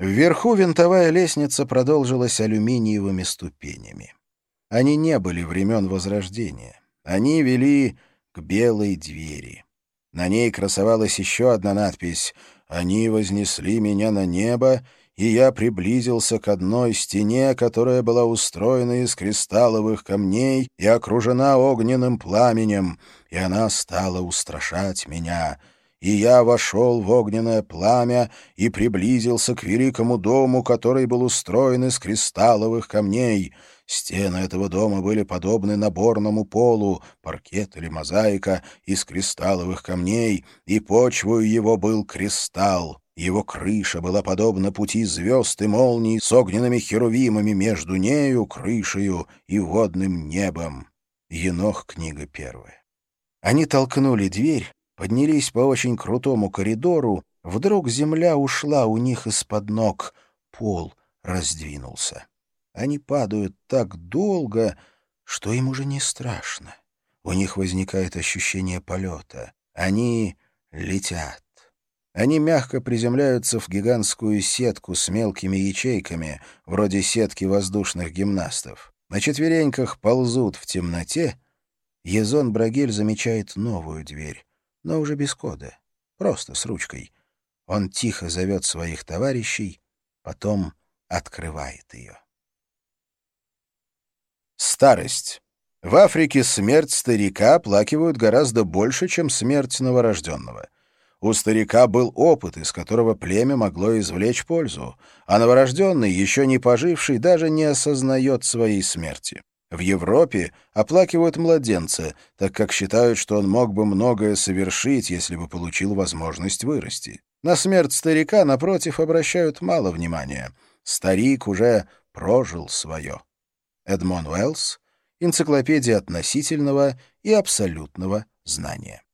Вверху винтовая лестница продолжилась алюминиевыми ступенями. Они не были времен Возрождения. Они вели к белой двери. На ней красовалась еще одна надпись «Они вознесли меня на небо, и я приблизился к одной стене, которая была устроена из кристалловых камней и окружена огненным пламенем, и она стала устрашать меня. И я вошел в огненное пламя и приблизился к великому дому, который был устроен из кристалловых камней». Стены этого дома были подобны наборному полу, паркет или мозаика из кристалловых камней, и почвой его был кристалл. Его крыша была подобна пути звезд и молний с огненными херувимами между нею, крышею и водным небом. Енох, книга первая. Они толкнули дверь, поднялись по очень крутому коридору, вдруг земля ушла у них из-под ног, пол раздвинулся. Они падают так долго, что им уже не страшно. У них возникает ощущение полета. Они летят. Они мягко приземляются в гигантскую сетку с мелкими ячейками, вроде сетки воздушных гимнастов. На четвереньках ползут в темноте. Езон Брагель замечает новую дверь, но уже без кода, просто с ручкой. Он тихо зовет своих товарищей, потом открывает ее. Старость. В Африке смерть старика оплакивают гораздо больше, чем смерть новорожденного. У старика был опыт, из которого племя могло извлечь пользу, а новорожденный, еще не поживший, даже не осознает своей смерти. В Европе оплакивают младенца, так как считают, что он мог бы многое совершить, если бы получил возможность вырасти. На смерть старика, напротив, обращают мало внимания. Старик уже прожил свое. Эдмон Уэллс, Энциклопедия относительного и абсолютного знания.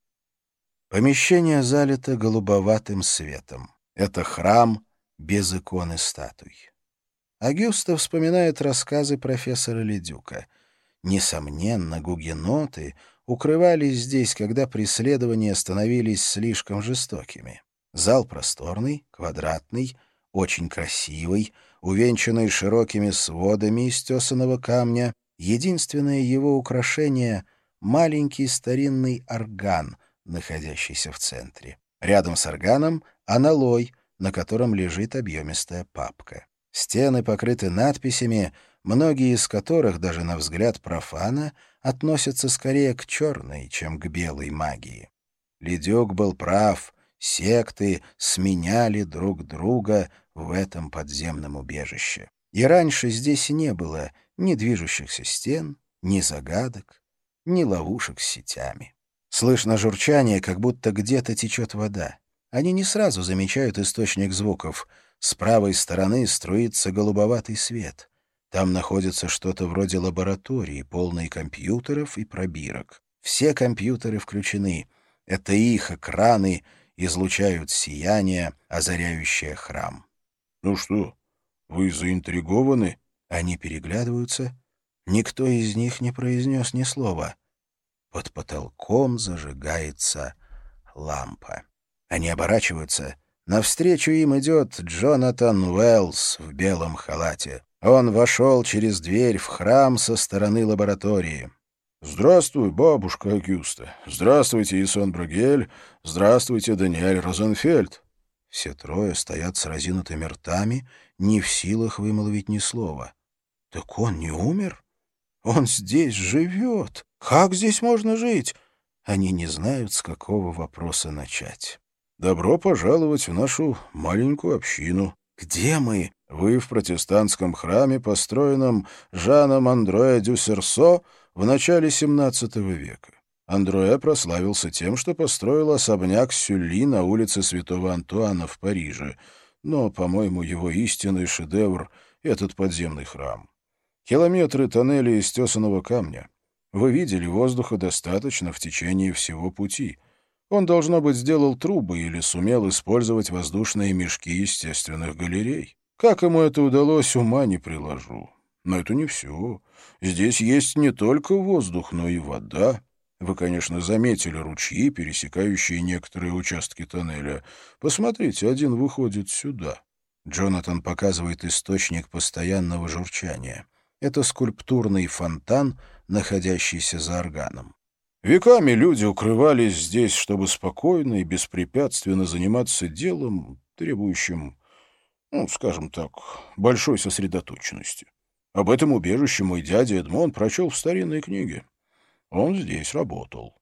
Помещение залито голубоватым светом. Это храм без иконы статуй. Агюста вспоминает рассказы профессора Ледюка. Несомненно, гугеноты укрывались здесь, когда преследования становились слишком жестокими. Зал просторный, квадратный, очень красивый, увенчанный широкими сводами из тесаного камня. Единственное его украшение — маленький старинный орган, находящийся в центре. Рядом с органом — аналой, на котором лежит объемистая папка. Стены покрыты надписями, многие из которых, даже на взгляд профана, относятся скорее к черной, чем к белой магии. Ледюк был прав, секты сменяли друг друга в этом подземном убежище. И раньше здесь не было ни движущихся стен, ни загадок, ни ловушек с сетями. Слышно журчание, как будто где-то течет вода. Они не сразу замечают источник звуков. С правой стороны струится голубоватый свет. Там находится что-то вроде лаборатории, полной компьютеров и пробирок. Все компьютеры включены. Это их экраны излучают сияние, озаряющее храм. «Ну что, вы заинтригованы?» Они переглядываются. Никто из них не произнес ни слова. Под потолком зажигается лампа. Они оборачиваются. Навстречу им идет Джонатан Уэллс в белом халате. Он вошел через дверь в храм со стороны лаборатории. «Здравствуй, бабушка Агюста. Здравствуйте, Исон Брагель. Здравствуйте, Даниэль Розенфельд». Все трое стоят с разинутыми ртами, не в силах вымолвить ни слова. «Так он не умер? Он здесь живет. Как здесь можно жить?» Они не знают, с какого вопроса начать. «Добро пожаловать в нашу маленькую общину». «Где мы?» «Вы в протестантском храме, построенном Жаном Андроя Дюсерсо в начале XVII века. Андроэ прославился тем, что построил особняк Сюлли на улице Святого Антуана в Париже, но, по-моему, его истинный шедевр — этот подземный храм. Километры тоннелей из тесаного камня. Вы видели, воздуха достаточно в течение всего пути. Он, должно быть, сделал трубы или сумел использовать воздушные мешки естественных галерей. Как ему это удалось, ума не приложу. Но это не все. Здесь есть не только воздух, но и вода. Вы, конечно, заметили ручьи, пересекающие некоторые участки тоннеля. Посмотрите, один выходит сюда. Джонатан показывает источник постоянного журчания. Это скульптурный фонтан, находящийся за органом. Веками люди укрывались здесь, чтобы спокойно и беспрепятственно заниматься делом, требующим, ну, скажем так, большой сосредоточенности. Об этом убежище мой дядя Эдмон прочел в старинной книге. Он здесь работал.